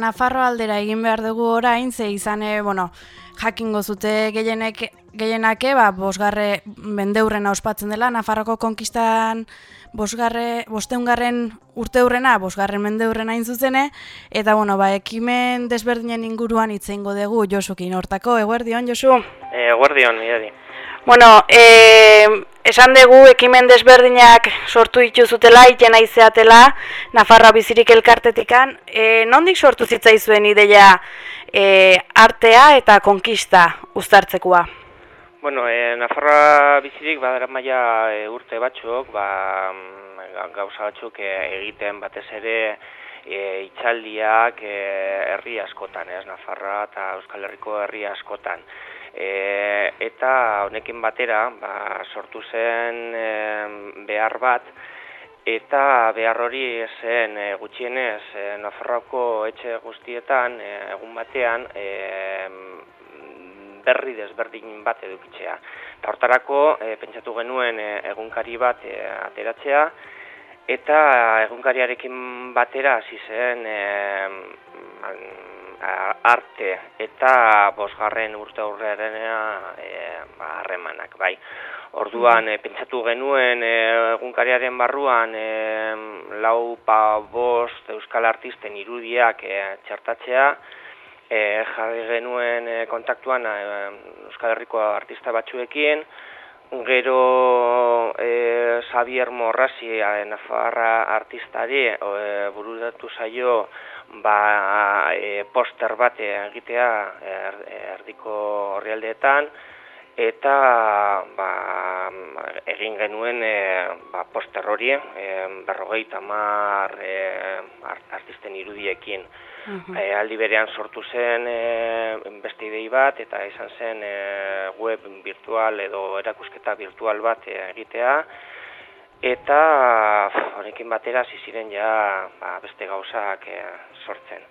Nafarro aldera egin behar dugu orain, ze izan, bueno, jakingo zute gehienek, gehienake, ba, bosgarre mendeurrena ospatzen dela, Nafarroko konkistan bosgarre, bosteungarren urte hurrena, bosgarren mendeurrena zuzene, eta, bueno, ba, ekimen desberdinen inguruan itzeingo dugu Josukin hortako, eguerdion, Josu? Eguerdion, mirari. Bueno, e, esan dugu ekimen desberdinak sortu dituzutela, itena izeatela, Nafarra bizirik elkartetikan. E, nondik sortu zitzaizuen ideia e, artea eta konkista uztartzekoa? Bueno, e, Nafarra bizirik badara maia e, urte batzuk, ba, gauza batzuk e, egiten batez ere e, itxaldiak e, herri askotan, ez, Nafarra eta Euskal Herriko herri askotan. E, eta honekin batera ba, sortu zen e, behar bat eta behar hori zen e, gutxienez e, Nafarroako etxe guztietan e, egun batean e, berri desberdin bat edukitzea. Eta hortarako e, pentsatu genuen e, egunkari bat e, ateratzea eta egunkariarekin batera hasi zen e, arte eta bosgarren urte aurrearen e, harremanak, bai. Orduan, e, pentsatu genuen e, egunkariaren barruan e, lau pa bost euskal artisten irudiak e, txartatzea, e, jarri genuen e, kontaktuan e, euskal herriko artista batzuekin, Gero e, Xavier Morrasi, Nafarra artistari, e, burudatu zaio ba, e, poster bat egitea er, erdiko horrialdeetan, eta ba, egin genuen e, ba, poster hori e, berrogei tamar e, artisten irudiekin. E, aldi berean sortu zen e, beste idei bat eta izan zen e, web virtual edo erakusketa virtual bat egitea eta honekin batera hasi ziren ja ba, beste gauzak e, sortzen.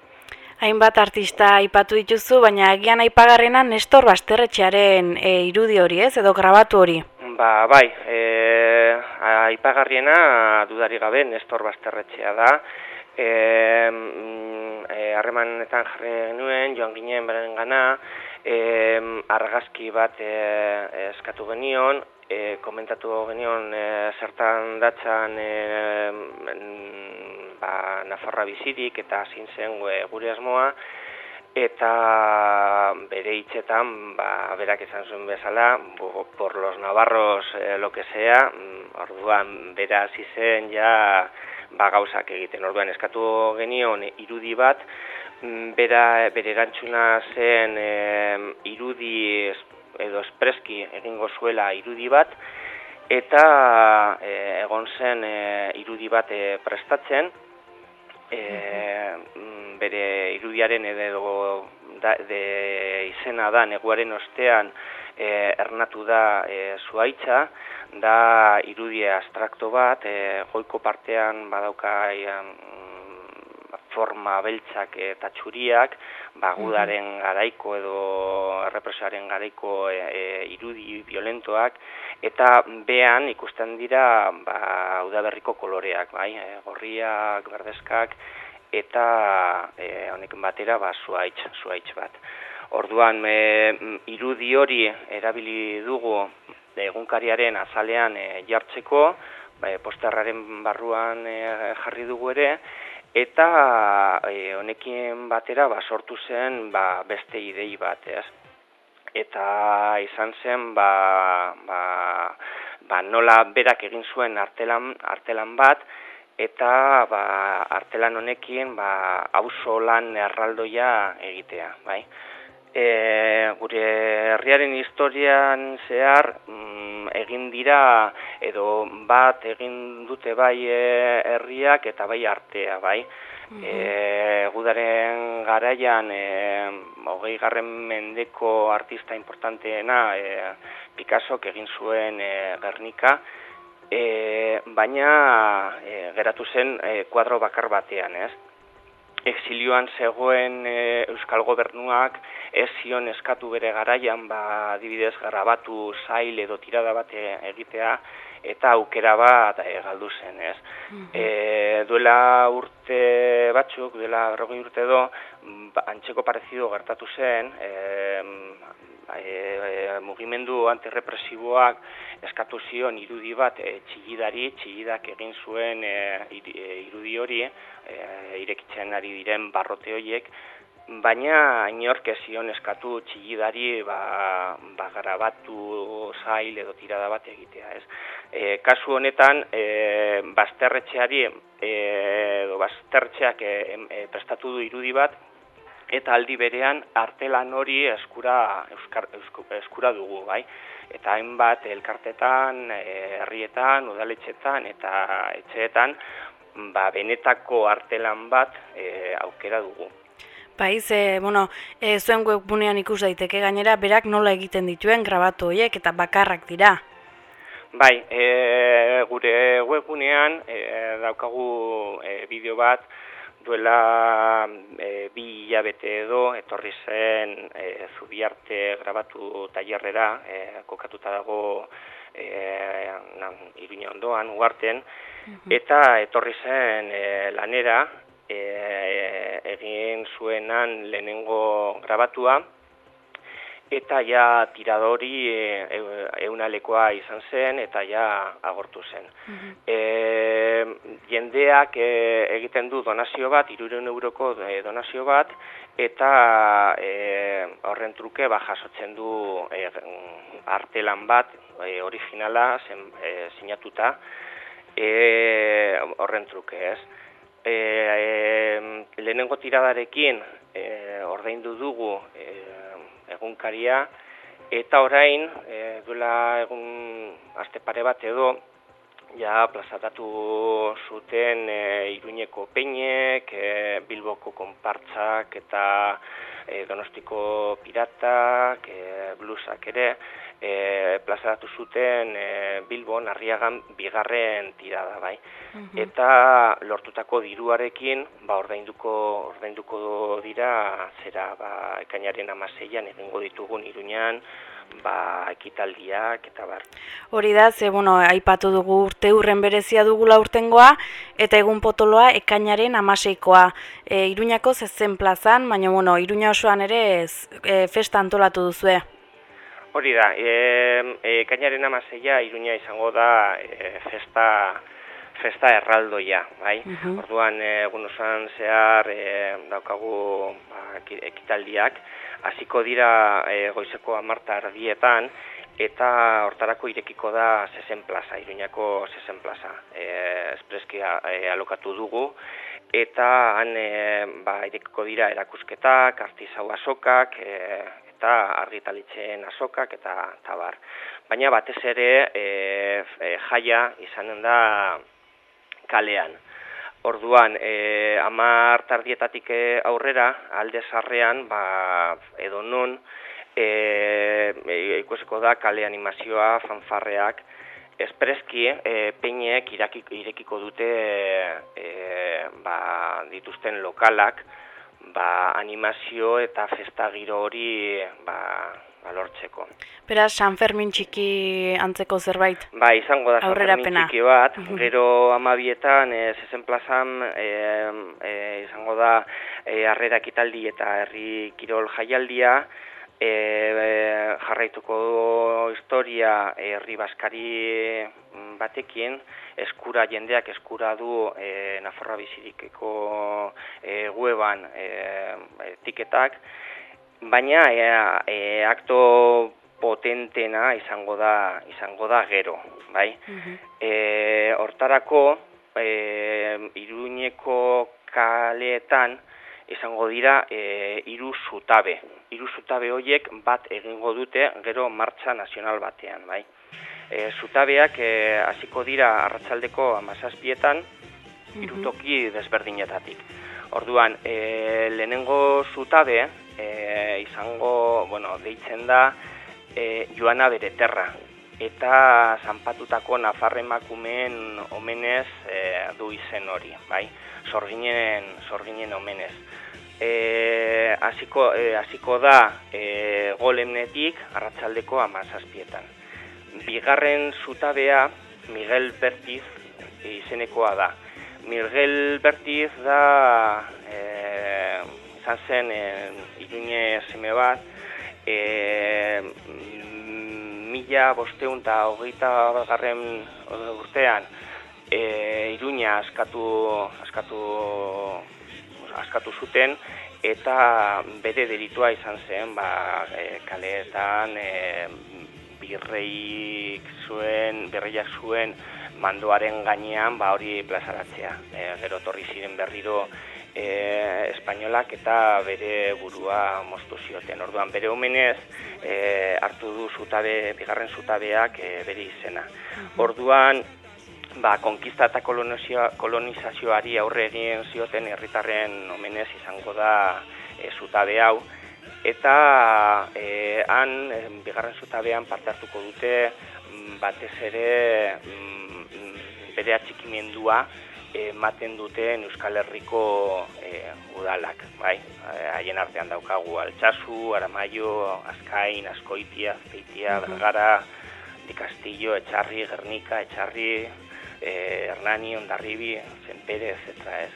Hainbat artista aipatu dituzu, baina agian aipagarrena Nestor Basterretxearen e, irudi hori, ez edo grabatu hori. Ba, bai, e, aipagarriena dudari gabe Nestor Basterretxea da. E, harremanetan jarri genuen, joan ginen beren gana, e, argazki bat e, eskatu genion, e, komentatu genion e, zertan datzan e, ba, Nafarra bizirik eta zin zen gure asmoa, eta bere hitzetan, ba, berak izan zuen bezala, por los navarros e, lo que sea, mm, orduan bera hasi zen ja ba, gauzak egiten. Orduan eskatu genion irudi bat, mm, bera bere erantzuna zen e, irudi edo espreski egingo zuela irudi bat eta e, egon zen e, irudi bat e, prestatzen e, bere irudiaren edo da, de izena da neguaren ostean e, ernatu da e, zuaitza da irudie abstrakto bat, e, goiko partean badauka forma beltzak eta txuriak, bagudaren garaiko edo represoaren garaiko e, e, irudi violentoak, eta bean ikusten dira ba, udaberriko koloreak, bai, e, gorriak, berdeskak, eta e, honekin batera ba, zuaitz, zuaitz bat. Orduan, e, irudi hori erabili dugu egunkariaren azalean e, jartzeko, ba, posterraren barruan e, jarri dugu ere, eta e, honekin batera ba, sortu zen ba, beste idei bat, ez? Eta izan zen, ba, ba, ba, nola berak egin zuen artelan, artelan bat, eta ba, artelan honekin ba, auzo lan erraldoia egitea, bai? e, gure herriaren historian zehar mm, egin dira edo bat egin dute bai e, herriak eta bai artea bai. Mm gudaren garaian e, hogei garren mendeko artista importanteena e, Picasso egin zuen e, Gernika. E, baina e, geratu zen e, kuadro bakar batean ez? Exilioan zegoen e, Euskal Gobernuak ez zion eskatu bere garaian, ba, adibidez, garabatu zail edo tirada bat egitea, eta aukera bat e, galdu zen, ez. E, duela urte batzuk, duela berrogei urte do, ba, antxeko parezido gertatu zen, e, e, mugimendu antirrepresiboak eskatu zion irudi bat e, txillidari, txillidak egin zuen e, irudi hori, e, irekitzen ari diren barrote horiek, baina inork zion eskatu txillidari ba, ba grabatu zail edo tirada bat egitea, ez. E, kasu honetan, e, bazterretxeari, e, edo bazterretxeak e, e, prestatu du irudi bat, eta aldi berean artelan hori eskura, euskar, eskura dugu, bai. Eta hainbat elkartetan, e, herrietan, udaletxetan eta etxeetan, ba, benetako artelan bat e, aukera dugu. Bai, ze, bueno, e, zuen webgunean ikus daiteke gainera, berak nola egiten dituen grabatu horiek eta bakarrak dira. Bai, e, gure webgunean e, daukagu e, bideo bat, duela e, bi hilabete edo, etorri zen e, zubiarte grabatu tailerrera, e, kokatuta dago e, nan, iruña ondoan, uarten, eta etorri zen e, lanera, e, egin zuenan lehenengo grabatua, eta ja tiradori e, eunalekoa izan zen eta ja agortu zen. e, jendeak e, egiten du donazio bat, iruren euroko e, donazio bat, eta e, horren truke ba, jasotzen du e, artelan bat, e, originala, zen, e, sinatuta, e, horren truke ez e, e, lehenengo tiradarekin e, ordaindu dugu e, egunkaria. Eta orain e, duela egun aste pare bat edo ja plazatatu zuten e, Iruñeko peinek, e, Bilboko konpartzak eta e, Donostiko piratak, e, blusak ere e, plazaratu zuten e, Bilbon arriagan bigarren tirada bai. Mhm. Eta lortutako diruarekin ba, ordainduko, ordainduko dira zera ba, ekainaren amaseian egingo ditugun iruñan ba, ekitaldiak eta bar. Hori da, ze bueno, aipatu dugu urte urren berezia dugula urtengoa eta egun potoloa ekainaren amaseikoa. E, iruñako zezen plazan, baina bueno, iruña osoan ere ez, e, festa antolatu duzue. Hori da, e, e, kainaren amaseia iruña izango da e, festa, festa erraldoia, bai? Orduan, egun osan zehar e, daukagu ba, ekitaldiak, hasiko dira e, goizeko amarta ardietan, eta hortarako irekiko da zezen plaza, iruñako zezen plaza. E, espreski e, alokatu dugu, eta han e, ba, irekiko dira erakusketak, artizau asokak, e, eta argitalitzen azokak eta tabar. Baina batez ere e, e, jaia izanen da kalean. Orduan, e, amar tardietatik aurrera, alde zarrean, ba, edo non, e, e, ikusiko da kale animazioa, fanfarreak, espreski e, peinek irekiko dute e, ba, dituzten lokalak, ba, animazio eta festa giro hori ba, balortzeko. Beraz, San Fermin txiki antzeko zerbait? Ba, izango da San Fermin txiki bat, gero amabietan, e, zezen plazan, e, e, izango da e, arrerak italdi eta herri kirol jaialdia, e, jarraituko historia herri baskari mm, batekin, eskura jendeak eskura du e, Nafarroa bizirikeko e, weban e, etiketak, baina e, e, akto potentena izango da izango da gero, bai? Mm hortarako e, Iruñeko kaleetan izango dira e, iru zutabe. Iru zutabe horiek bat egingo dute gero martxa nazional batean, bai? E, zutabeak e, hasiko dira arratsaldeko amazazpietan irutoki desberdinetatik. Orduan, e, lehenengo zutabe e, izango, bueno, deitzen da e, joana bere terra. Eta zanpatutako nafarre emakumeen omenez e, du izen hori, bai? Zorginen, zorginen omenez. E, hasiko, e, da e, golemnetik arratsaldeko amazazpietan bigarren zutabea Miguel Bertiz izenekoa da. Miguel Bertiz da e, izan zen e, irune zeme bat, e, mila bosteun eta hogeita garren urtean e, iruña askatu, askatu, askatu zuten, eta bere delitua izan zen ba, e, kaleetan e, birreik zuen, birreiak zuen mandoaren gainean ba, hori plazaratzea. E, gero torri ziren berriro e, espainolak eta bere burua moztu zioten. Orduan bere omenez e, hartu du zutabe, bigarren zutabeak e, bere izena. Orduan ba, konkista eta kolonizazioari aurre egin zioten herritarren omenez izango da e, zutabe hau. Eta e, han, bigarren zutabean parte hartuko dute, mm, batez ere mm, bere atxikimendua ematen duten Euskal Herriko e, udalak, bai? Haien artean daukagu Altsasu, Aramaio, Azkain, Azkoitia, Zeitia, Bergara, Di Castillo, Etxarri, Gernika, Etxarri, e, Hernani, Ondarribi, Zenperez, eta ez.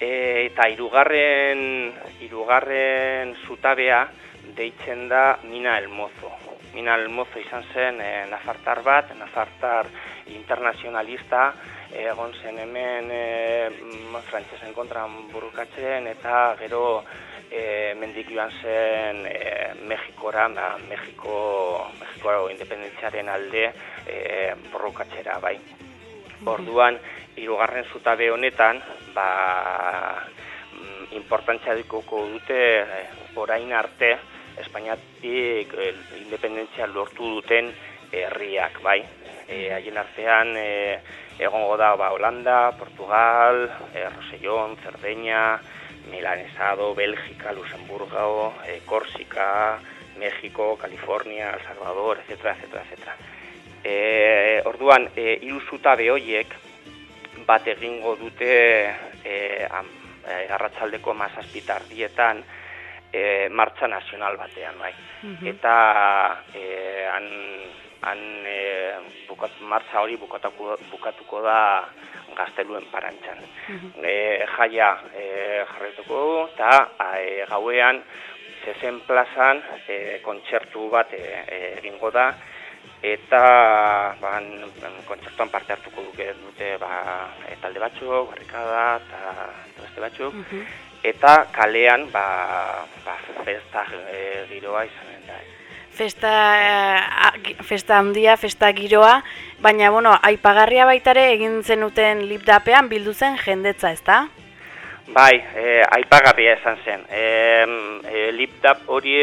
E, eta irugarren, irugarren zutabea deitzen da Mina El Mozo. Mina El Mozo izan zen e, nafartar bat, nafartar internazionalista, egon zen hemen e, frantzesen kontran burukatzen eta gero e, mendik joan zen e, Mexikora, ba, Mexiko, Mexiko independentziaren alde e, borrokatzera, bai. Orduan, hirugarren zutabe honetan, ba, mm, importantzia dikoko dute eh, orain arte Espainiatik eh, independentzia lortu duten herriak, bai. E, haien artean e, egongo da ba, Holanda, Portugal, e, Rosellón, Cerdeña, Milanesado, Bélgica, Luxemburgo, e, Korsika, México, California, El Salvador, etc. etc. etc. E, orduan, e, hiru zutabe horiek bat egingo dute e, am, e, garratzaldeko mazazpitardietan e, martza nazional batean, bai. Mhm. Eta e, han, han e, bukat, martza hori bukatuko, bukatuko da gazteluen parantxan. Mm e, jaia e, jarretuko eta e, gauean zezen plazan e, kontzertu bat e, e, egingo da, eta ba, kontzertuan parte hartuko duke dute ba, e, talde batzuk, barrikada eta beste batzuk, mhm. eta kalean ba, ba, festa e, giroa izanen da. Festa, e, festa handia, festa giroa, baina bueno, aipagarria baitare egin zenuten lipdapean bildu zen jendetza, ezta? Bai, e, aipagarria esan zen. E, e, lipdap hori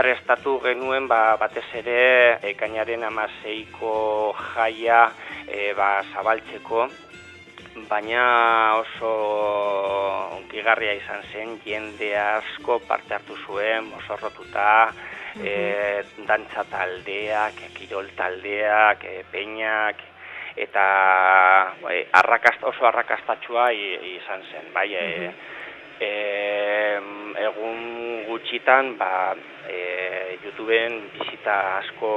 prestatu genuen ba, batez ere ekainaren amaseiko jaia e, ba, zabaltzeko, baina oso onkigarria izan zen, jende asko parte hartu zuen, oso rotuta, e, dantza taldeak, kirol taldeak, e, peinak, eta bai, arrakast, oso arrakastatxua izan zen, bai, e, e, egun gutxitan ba, e, YouTubeen bizita asko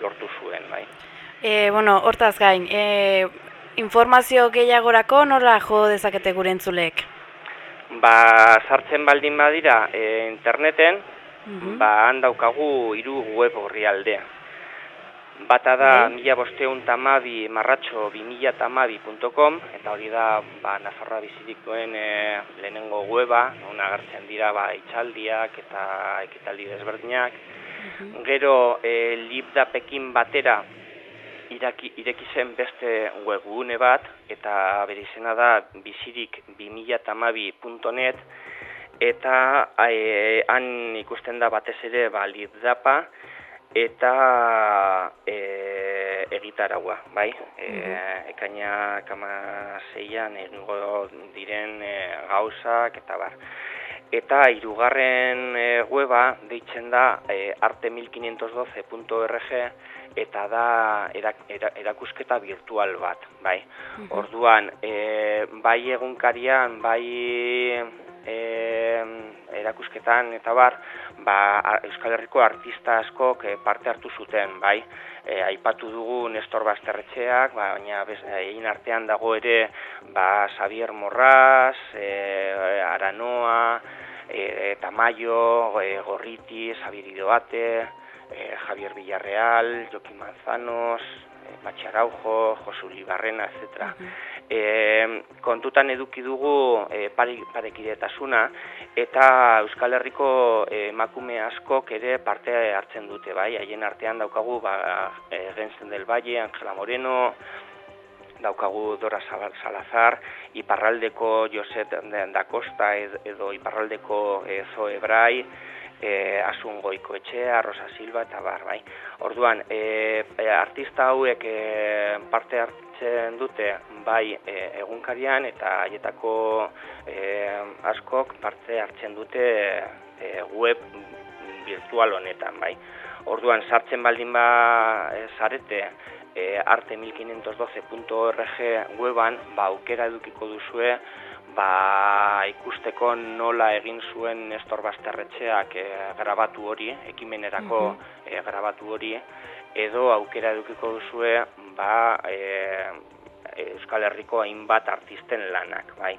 lortu zuen, bai. E, bueno, hortaz gain, e, informazio gehiagorako nola jo dezakete gure entzulek? Ba, sartzen baldin badira e, interneten, mm ba, handaukagu hiru web horri aldea. Bata da bai. mila bosteun tamabi marratxo tamabi.com eta hori da ba, Nafarroa bizirik duen e, lehenengo weba, non agertzen dira ba, itxaldiak eta ekitaldi desberdinak. Gero e, libdapekin batera iraki, ireki zen beste webgune bat eta bere izena da bizirik 2008.net eta e, han ikusten da batez ere ba, libdapa, eta e, egitaragua, bai? E, mhm. ekaina kama zeian egingo diren e, gauzak eta bar. Eta hirugarren e, weba deitzen da e, arte1512.org eta da erak, erakusketa virtual bat, bai? Mhm. Orduan, e, bai egunkarian, bai e, erakusketan eta bar, ba, Euskal Herriko artista askok e, parte hartu zuten, bai, e, aipatu dugu Nestor Basterretxeak, ba, baina egin artean dago ere ba, Xavier Morraz, e, Aranoa, e, Tamayo, e, Gorriti, Xavier Idoate, e, Javier Villarreal, Joaquín Manzanos, e, Patxaraujo, Josuli Barrena, etc. E, kontutan eduki dugu e, parekidetasuna eta Euskal Herriko emakume askok ere parte hartzen dute, bai, haien artean daukagu ba, e, Genzen del Valle, Angela Moreno, daukagu Dora Salazar, Iparraldeko Joset da Costa edo Iparraldeko e, Zoe Brai, e, asun goiko etxea, Rosa Silva eta bar, bai. Orduan, e, artista hauek e, parte hartzen dute bai e, egunkarian eta haietako e, askok parte hartzen dute e, web virtual honetan, bai. Orduan, sartzen baldin ba zarete e, arte1512.org weban, ba, aukera edukiko duzue, ba, ikusteko nola egin zuen Nestor Basterretxeak e, grabatu hori, ekimenerako e, grabatu hori, edo aukera edukiko duzue ba, e, Euskal Herriko hainbat artisten lanak, bai.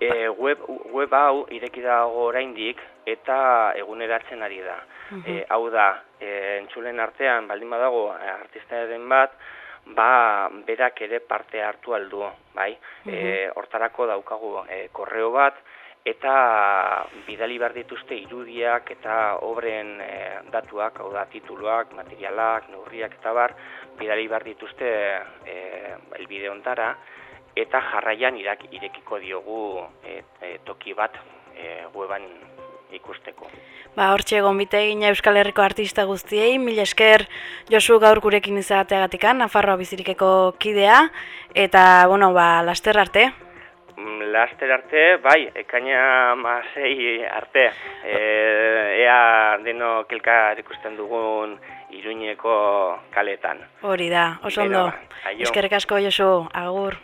E, web, web hau ireki dago oraindik eta eguneratzen ari da. E, hau da, e, entzulen artean baldin badago artistaren bat, ba, berak ere parte hartu aldu, bai? E, hortarako daukagu e, korreo bat, eta bidali behar dituzte irudiak eta obren e, datuak, hau da tituluak, materialak, neurriak eta bar, bidali behar dituzte e, elbide ontara, eta jarraian irak, irekiko diogu e, e, toki bat e, weban ikusteko. Ba, hortxe egon egin Euskal Herriko artista guztiei, mil esker Josu gaur gurekin izateagatikan, Nafarroa bizirikeko kidea, eta, bueno, ba, laster arte. Mm, laster arte, bai, ekaina masei arte. E, ea deno kelka ikusten dugun iruñeko kaletan. Hori da, oso ondo. Eskerrik asko Josu, agur.